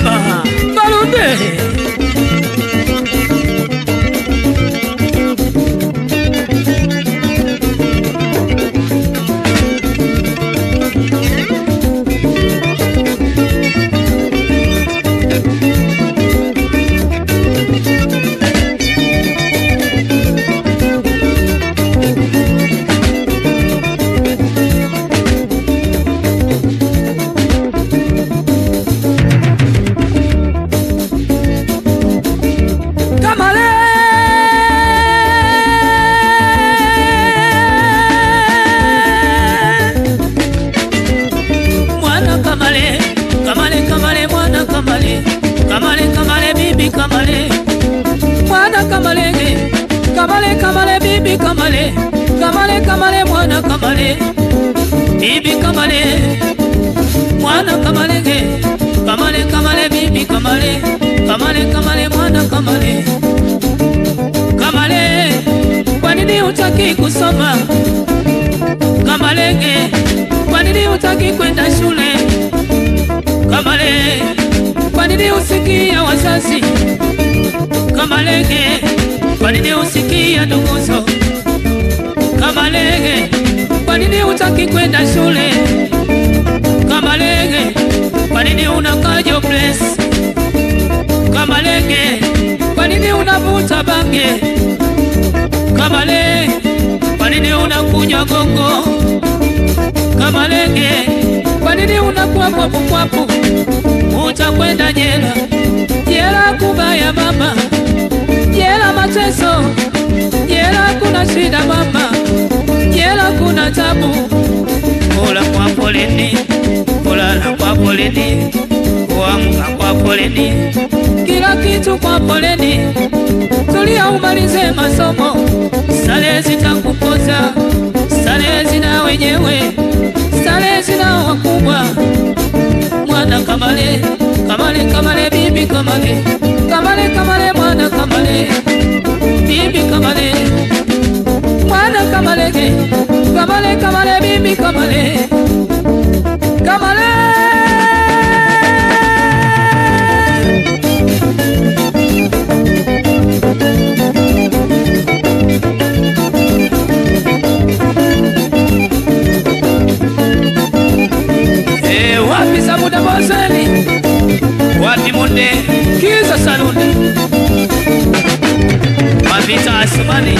哈哈 Kamale. Kamale Mwana Kamale Kamale Kamale bibi Kamale. Kamale Kamale mwana Kamale. Bibi Kamale. Mwana Kamale Kamale Kamale bibi Kamale. Kamale Kamale mwana Kamale. Kamale kwanini utaki kusoma? Kamalenge kwanini utaki kwenda shule? Kamale kwa nini usikia wazazi? Kama lege? kwa nini usikia nduguzo? Kamalenge kwa nini utaki kwenda shule? Kamalenge kwa nini unakaa jobless? Kamalenge kwa nini unavuta bange? Kamale kwa nini unakunywa gongo Kamalenge kwa nini unakuwa kwapu kwapu jela jela kubaya mama jela mateso jela kuna shida mama jela kuna tabu. Kula kwa poleni kulala kwa poleni kuamka kwa poleni kila kitu kwa poleni. Tulia umalize masomo sare zitakupoza come again. himunde kiza salunde mavita asumani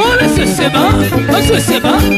Olha, se c'est bas, se c'est bas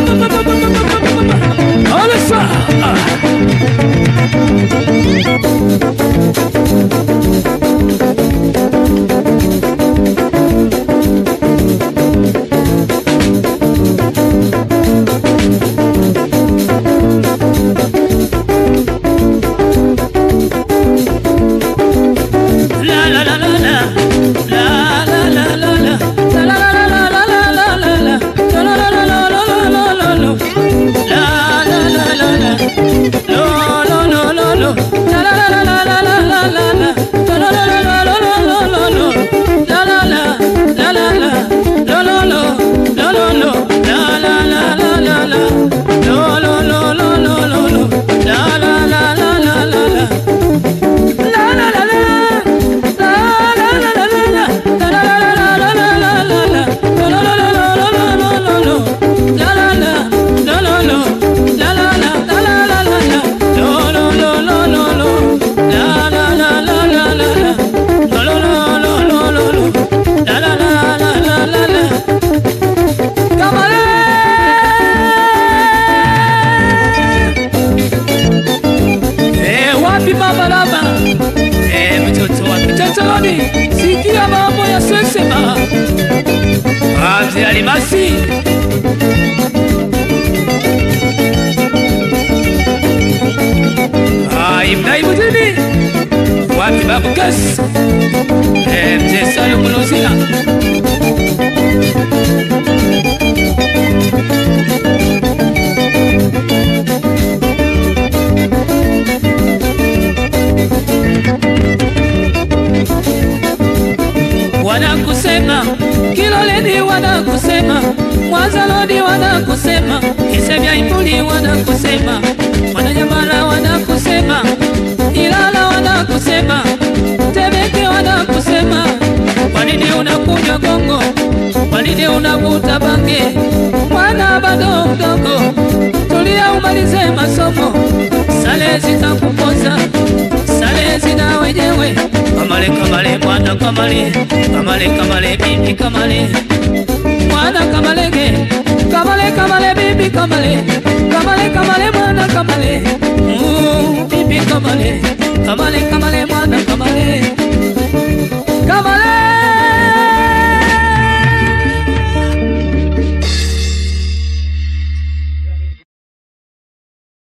Oh. masi siki ya mambo ya sesema. Radhi alimasi ai mnaibutini wapi babukasi emzesayo eh, wanakusema Mwanza Lodi, wanakusema Kisevya Imbuli, wanakusema Mwananyamala, wanakusema Ilala, wana kusema Temeke, wana kusema nini unakunywa gongo? Kwa nini unavuta bange? Mwana bado mdogo, tulia umalize masomo, sale zitakupoza sale zina wenyewe. Kamale kamale mwana kamale kamale kamale bibi kamale mwana kamalege kamale kamale bibi kamale kamale kamale mwana kamale. Bibi kamale kamale